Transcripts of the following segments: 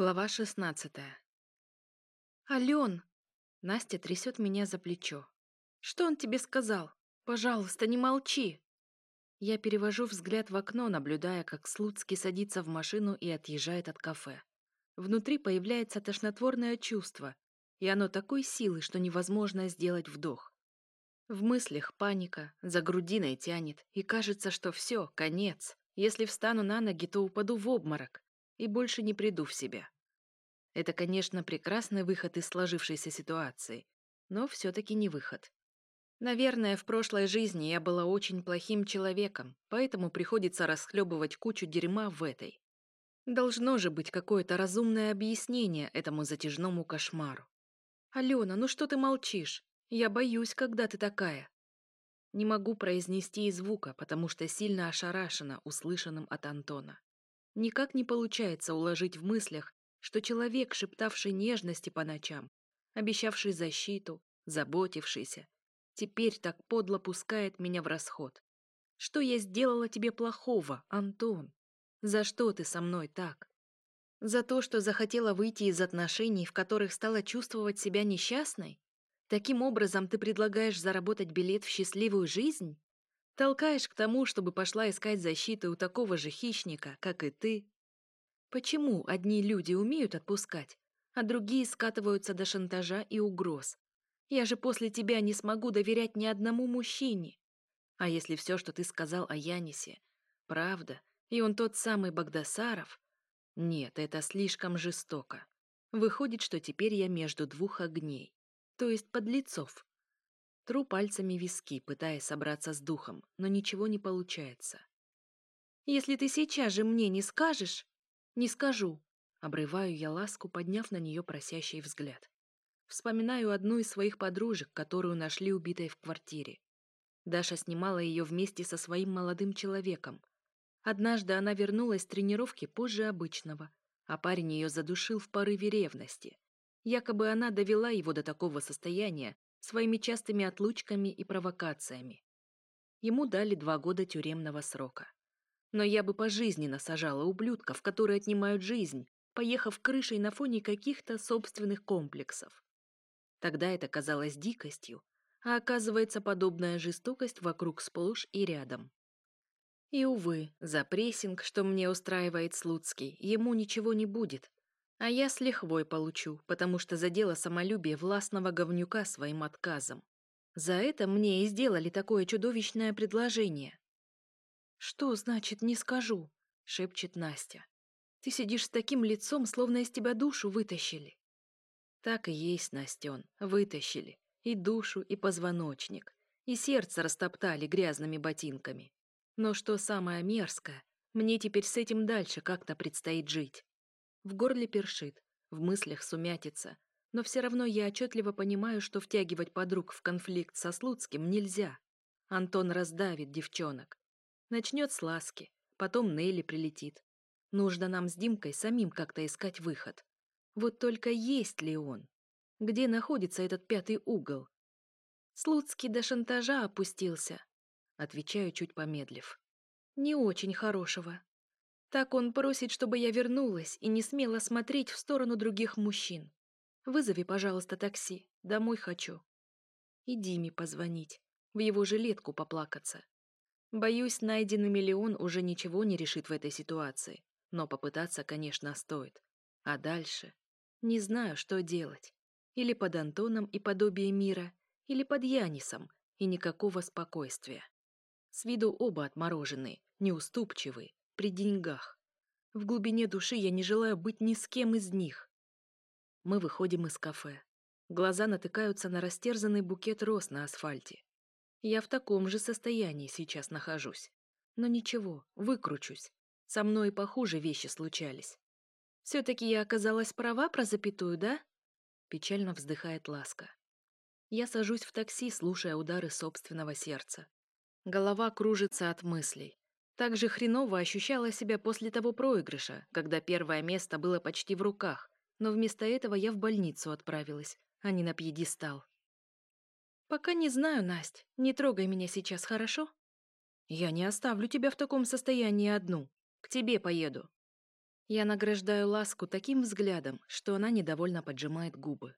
Глава 16 «Ален!» Настя трясет меня за плечо. «Что он тебе сказал? Пожалуйста, не молчи!» Я перевожу взгляд в окно, наблюдая, как Слуцкий садится в машину и отъезжает от кафе. Внутри появляется тошнотворное чувство, и оно такой силы, что невозможно сделать вдох. В мыслях паника, за грудиной тянет, и кажется, что все, конец. Если встану на ноги, то упаду в обморок и больше не приду в себя. Это, конечно, прекрасный выход из сложившейся ситуации, но все-таки не выход. Наверное, в прошлой жизни я была очень плохим человеком, поэтому приходится расхлебывать кучу дерьма в этой. Должно же быть какое-то разумное объяснение этому затяжному кошмару. «Алена, ну что ты молчишь? Я боюсь, когда ты такая». Не могу произнести и звука, потому что сильно ошарашена услышанным от Антона. Никак не получается уложить в мыслях, что человек, шептавший нежности по ночам, обещавший защиту, заботившийся, теперь так подло пускает меня в расход. Что я сделала тебе плохого, Антон? За что ты со мной так? За то, что захотела выйти из отношений, в которых стала чувствовать себя несчастной? Таким образом ты предлагаешь заработать билет в счастливую жизнь? Толкаешь к тому, чтобы пошла искать защиты у такого же хищника, как и ты. Почему одни люди умеют отпускать, а другие скатываются до шантажа и угроз? Я же после тебя не смогу доверять ни одному мужчине. А если все, что ты сказал о Янисе, правда, и он тот самый Багдасаров? Нет, это слишком жестоко. Выходит, что теперь я между двух огней, то есть подлецов. Тру пальцами виски, пытаясь собраться с духом, но ничего не получается. «Если ты сейчас же мне не скажешь...» «Не скажу», — обрываю я ласку, подняв на нее просящий взгляд. Вспоминаю одну из своих подружек, которую нашли убитой в квартире. Даша снимала ее вместе со своим молодым человеком. Однажды она вернулась с тренировки позже обычного, а парень ее задушил в порыве ревности. Якобы она довела его до такого состояния, своими частыми отлучками и провокациями. Ему дали два года тюремного срока. Но я бы пожизненно сажала ублюдков, которые отнимают жизнь, поехав крышей на фоне каких-то собственных комплексов. Тогда это казалось дикостью, а оказывается подобная жестокость вокруг сплошь и рядом. И, увы, за прессинг, что мне устраивает Слуцкий, ему ничего не будет, а я с лихвой получу, потому что задела самолюбие властного говнюка своим отказом. За это мне и сделали такое чудовищное предложение. «Что значит «не скажу»?» — шепчет Настя. «Ты сидишь с таким лицом, словно из тебя душу вытащили». Так и есть, Настен, вытащили. И душу, и позвоночник. И сердце растоптали грязными ботинками. Но что самое мерзкое, мне теперь с этим дальше как-то предстоит жить. В горле першит, в мыслях сумятится, но все равно я отчетливо понимаю, что втягивать подруг в конфликт со Слуцким нельзя. Антон раздавит девчонок. Начнет с ласки, потом Нелли прилетит. Нужно нам с Димкой самим как-то искать выход. Вот только есть ли он? Где находится этот пятый угол? Слуцкий до шантажа опустился, отвечаю, чуть помедлив. Не очень хорошего. Так он просит, чтобы я вернулась и не смела смотреть в сторону других мужчин. Вызови, пожалуйста, такси. Домой хочу. И Диме позвонить. В его жилетку поплакаться. Боюсь, найденный миллион уже ничего не решит в этой ситуации. Но попытаться, конечно, стоит. А дальше? Не знаю, что делать. Или под Антоном и подобие мира, или под Янисом, и никакого спокойствия. С виду оба отмороженные, неуступчивые, при деньгах. В глубине души я не желаю быть ни с кем из них. Мы выходим из кафе. Глаза натыкаются на растерзанный букет роз на асфальте. Я в таком же состоянии сейчас нахожусь. Но ничего, выкручусь. Со мной похуже вещи случались. Все-таки я оказалась права про запятую, да? Печально вздыхает Ласка. Я сажусь в такси, слушая удары собственного сердца. Голова кружится от мыслей. Так же хреново ощущала себя после того проигрыша, когда первое место было почти в руках, но вместо этого я в больницу отправилась, а не на пьедестал. «Пока не знаю, Насть. Не трогай меня сейчас, хорошо?» «Я не оставлю тебя в таком состоянии одну. К тебе поеду». Я награждаю ласку таким взглядом, что она недовольно поджимает губы.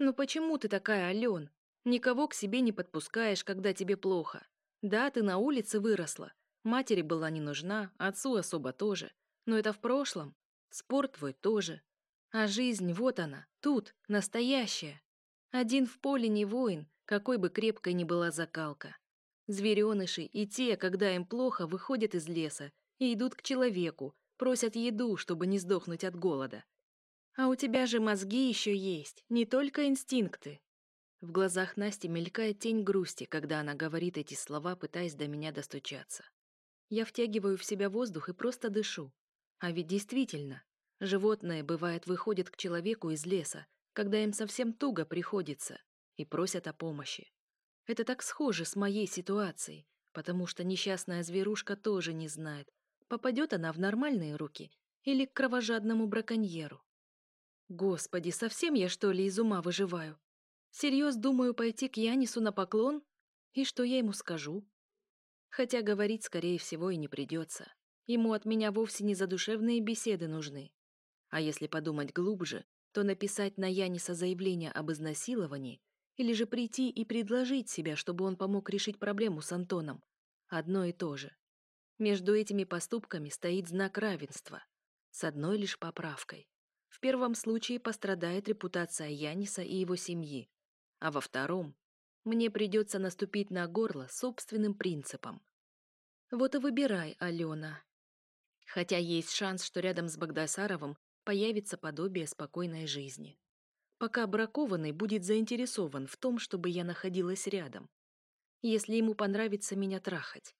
«Ну почему ты такая, Ален? Никого к себе не подпускаешь, когда тебе плохо. Да, ты на улице выросла. Матери была не нужна, отцу особо тоже. Но это в прошлом. Спорт твой тоже. А жизнь, вот она, тут, настоящая. Один в поле не воин, какой бы крепкой ни была закалка. Звереныши и те, когда им плохо, выходят из леса и идут к человеку, просят еду, чтобы не сдохнуть от голода. А у тебя же мозги еще есть, не только инстинкты. В глазах Насти мелькает тень грусти, когда она говорит эти слова, пытаясь до меня достучаться. Я втягиваю в себя воздух и просто дышу. А ведь действительно, животные, бывает, выходят к человеку из леса, когда им совсем туго приходится, и просят о помощи. Это так схоже с моей ситуацией, потому что несчастная зверушка тоже не знает, попадет она в нормальные руки или к кровожадному браконьеру. Господи, совсем я что ли из ума выживаю? Серьез думаю пойти к Янису на поклон? И что я ему скажу? Хотя говорить, скорее всего, и не придется. Ему от меня вовсе не задушевные беседы нужны. А если подумать глубже, то написать на Яниса заявление об изнасиловании или же прийти и предложить себя, чтобы он помог решить проблему с Антоном, одно и то же. Между этими поступками стоит знак равенства, с одной лишь поправкой. В первом случае пострадает репутация Яниса и его семьи, а во втором мне придется наступить на горло собственным принципом. Вот и выбирай, Алена. Хотя есть шанс, что рядом с Багдасаровым появится подобие спокойной жизни. Пока бракованный будет заинтересован в том, чтобы я находилась рядом. Если ему понравится меня трахать.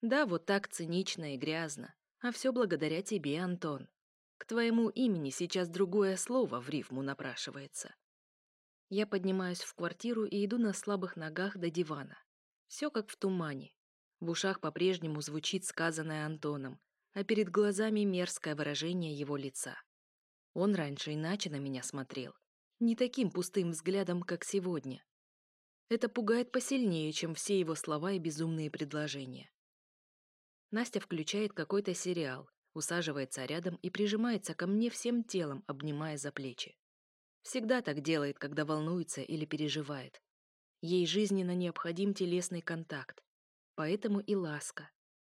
Да, вот так цинично и грязно. А все благодаря тебе, Антон. К твоему имени сейчас другое слово в рифму напрашивается. Я поднимаюсь в квартиру и иду на слабых ногах до дивана. Все как в тумане. В ушах по-прежнему звучит сказанное Антоном, а перед глазами мерзкое выражение его лица. Он раньше иначе на меня смотрел. Не таким пустым взглядом, как сегодня. Это пугает посильнее, чем все его слова и безумные предложения. Настя включает какой-то сериал, усаживается рядом и прижимается ко мне всем телом, обнимая за плечи. Всегда так делает, когда волнуется или переживает. Ей жизненно необходим телесный контакт. Поэтому и ласка.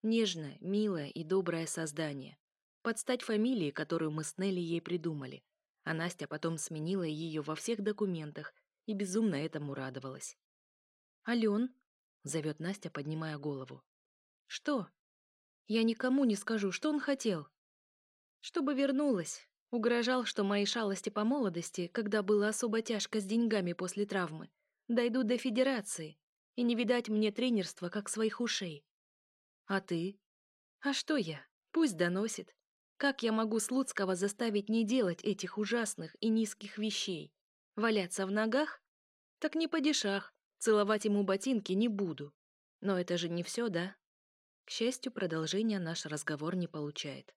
Нежное, милое и доброе создание. Под стать фамилии, которую мы с Нелли ей придумали. А Настя потом сменила ее во всех документах и безумно этому радовалась. «Ален», — зовет Настя, поднимая голову. «Что?» «Я никому не скажу, что он хотел». «Чтобы вернулась». Угрожал, что мои шалости по молодости, когда было особо тяжко с деньгами после травмы, дойдут до федерации, и не видать мне тренерства, как своих ушей. А ты? А что я? Пусть доносит. Как я могу Слуцкого заставить не делать этих ужасных и низких вещей? Валяться в ногах? Так не падишах, целовать ему ботинки не буду. Но это же не все, да? К счастью, продолжения наш разговор не получает.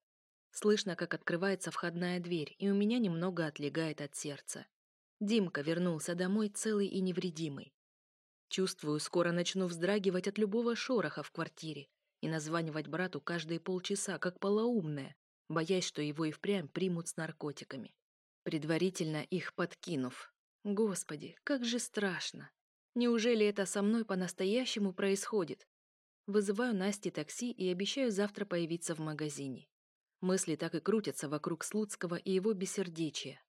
Слышно, как открывается входная дверь, и у меня немного отлегает от сердца. Димка вернулся домой целый и невредимый. Чувствую, скоро начну вздрагивать от любого шороха в квартире и названивать брату каждые полчаса, как полоумная, боясь, что его и впрямь примут с наркотиками, предварительно их подкинув. Господи, как же страшно! Неужели это со мной по-настоящему происходит? Вызываю Насте такси и обещаю завтра появиться в магазине. Мысли так и крутятся вокруг Слуцкого и его бессердечия.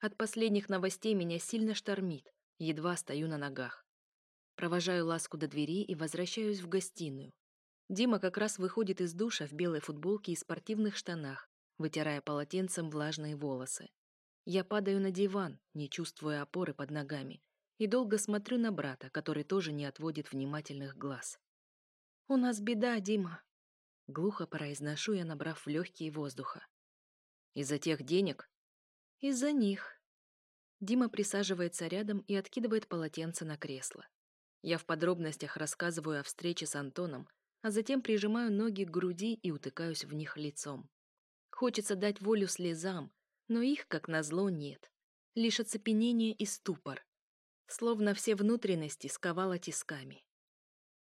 От последних новостей меня сильно штормит, едва стою на ногах. Провожаю ласку до двери и возвращаюсь в гостиную. Дима как раз выходит из душа в белой футболке и спортивных штанах, вытирая полотенцем влажные волосы. Я падаю на диван, не чувствуя опоры под ногами, и долго смотрю на брата, который тоже не отводит внимательных глаз. «У нас беда, Дима», — глухо произношу я, набрав в легкие воздуха. «Из-за тех денег?» «Из-за них». Дима присаживается рядом и откидывает полотенце на кресло. Я в подробностях рассказываю о встрече с Антоном, а затем прижимаю ноги к груди и утыкаюсь в них лицом. Хочется дать волю слезам, но их, как назло, нет. Лишь оцепенение и ступор. Словно все внутренности сковало тисками.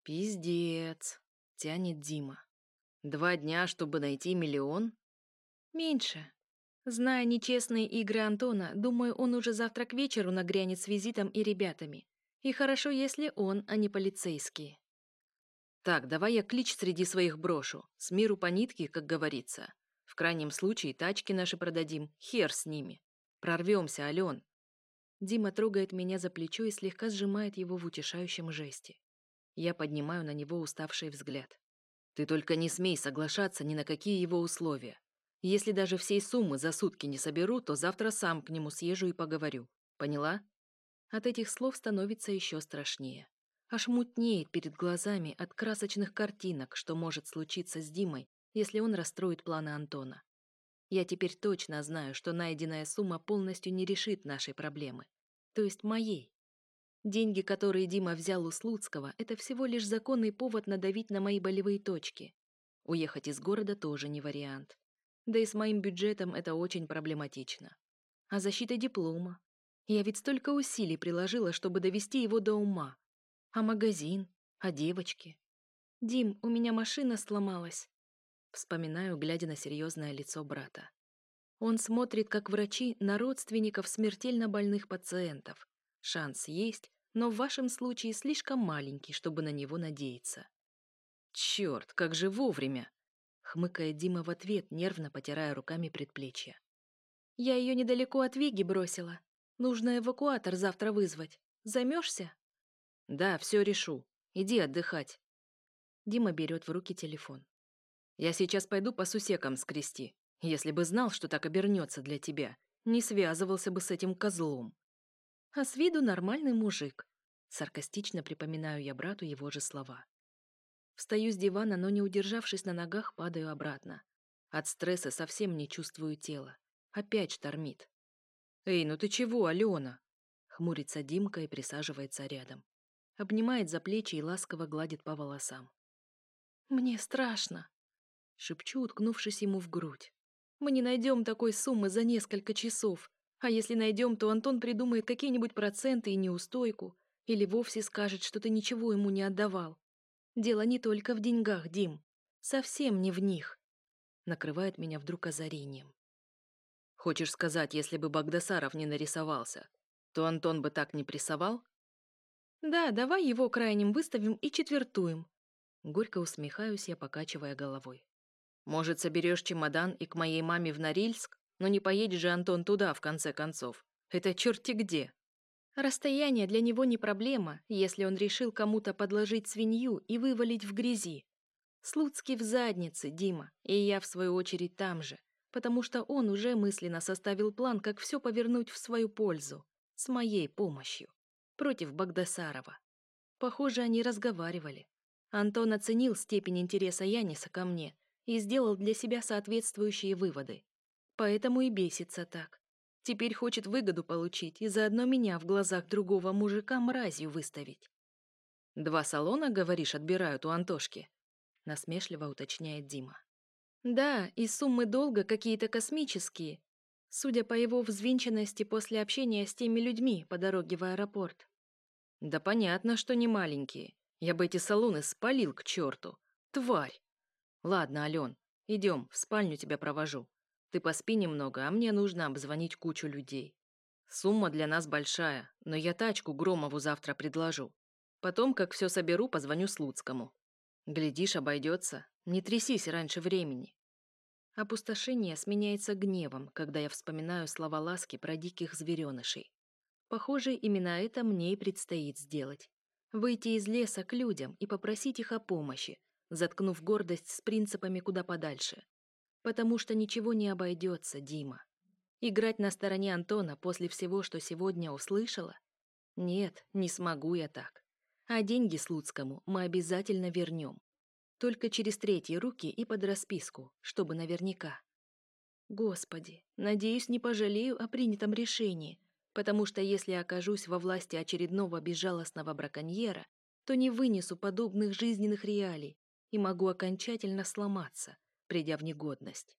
«Пиздец», — тянет Дима. «Два дня, чтобы найти миллион?» Меньше. Зная нечестные игры Антона, думаю, он уже завтра к вечеру нагрянет с визитом и ребятами. И хорошо, если он, а не полицейские. Так, давай я клич среди своих брошу. С миру по нитке, как говорится. В крайнем случае тачки наши продадим. Хер с ними. Прорвемся, Ален. Дима трогает меня за плечо и слегка сжимает его в утешающем жесте. Я поднимаю на него уставший взгляд. Ты только не смей соглашаться ни на какие его условия. Если даже всей суммы за сутки не соберу, то завтра сам к нему съезжу и поговорю. Поняла? От этих слов становится еще страшнее. Аж мутнеет перед глазами от красочных картинок, что может случиться с Димой, если он расстроит планы Антона. Я теперь точно знаю, что найденная сумма полностью не решит нашей проблемы. То есть моей. Деньги, которые Дима взял у Слуцкого, это всего лишь законный повод надавить на мои болевые точки. Уехать из города тоже не вариант. Да и с моим бюджетом это очень проблематично. А защита диплома? Я ведь столько усилий приложила, чтобы довести его до ума. А магазин? А девочки? Дим, у меня машина сломалась. Вспоминаю, глядя на серьезное лицо брата. Он смотрит, как врачи, на родственников смертельно больных пациентов. Шанс есть, но в вашем случае слишком маленький, чтобы на него надеяться. Черт, как же вовремя! хмыкает Дима в ответ, нервно потирая руками предплечья. Я ее недалеко от Виги бросила. Нужно эвакуатор завтра вызвать. Займешься? Да, все решу. Иди отдыхать. Дима берет в руки телефон. Я сейчас пойду по сусекам скрести. Если бы знал, что так обернется для тебя, не связывался бы с этим козлом. А с виду нормальный мужик. Саркастично припоминаю я брату его же слова. Встаю с дивана, но не удержавшись на ногах, падаю обратно. От стресса совсем не чувствую тела. Опять штормит. «Эй, ну ты чего, Алена?» Хмурится Димка и присаживается рядом. Обнимает за плечи и ласково гладит по волосам. «Мне страшно», — шепчу, уткнувшись ему в грудь. «Мы не найдем такой суммы за несколько часов. А если найдем, то Антон придумает какие-нибудь проценты и неустойку, или вовсе скажет, что ты ничего ему не отдавал. Дело не только в деньгах, Дим. Совсем не в них. Накрывает меня вдруг озарением. Хочешь сказать, если бы Багдасаров не нарисовался, то Антон бы так не прессовал? Да, давай его крайним выставим и четвертуем. Горько усмехаюсь я, покачивая головой. Может, соберешь чемодан и к моей маме в Норильск? Но не поедет же Антон туда, в конце концов. Это черти где. Расстояние для него не проблема, если он решил кому-то подложить свинью и вывалить в грязи. Слуцкий в заднице, Дима, и я, в свою очередь, там же, потому что он уже мысленно составил план, как все повернуть в свою пользу, с моей помощью, против Багдасарова. Похоже, они разговаривали. Антон оценил степень интереса Яниса ко мне и сделал для себя соответствующие выводы. Поэтому и бесится так. Теперь хочет выгоду получить и заодно меня в глазах другого мужика мразью выставить. «Два салона, говоришь, отбирают у Антошки?» Насмешливо уточняет Дима. «Да, и суммы долга какие-то космические, судя по его взвинченности после общения с теми людьми по дороге в аэропорт». «Да понятно, что не маленькие. Я бы эти салоны спалил к черту. Тварь! Ладно, Ален, идем, в спальню тебя провожу. Ты поспи немного, а мне нужно обзвонить кучу людей. Сумма для нас большая, но я тачку Громову завтра предложу. Потом, как все соберу, позвоню Слуцкому. Глядишь, обойдется. Не трясись раньше времени. Опустошение сменяется гневом, когда я вспоминаю слова ласки про диких зверенышей. Похоже, именно это мне и предстоит сделать. Выйти из леса к людям и попросить их о помощи, заткнув гордость с принципами куда подальше. Потому что ничего не обойдется, Дима. Играть на стороне Антона после всего, что сегодня услышала? Нет, не смогу я так. А деньги Слуцкому мы обязательно вернем. Только через третьи руки и под расписку, чтобы наверняка. Господи, надеюсь, не пожалею о принятом решении, потому что если окажусь во власти очередного безжалостного браконьера, то не вынесу подобных жизненных реалий и могу окончательно сломаться, придя в негодность.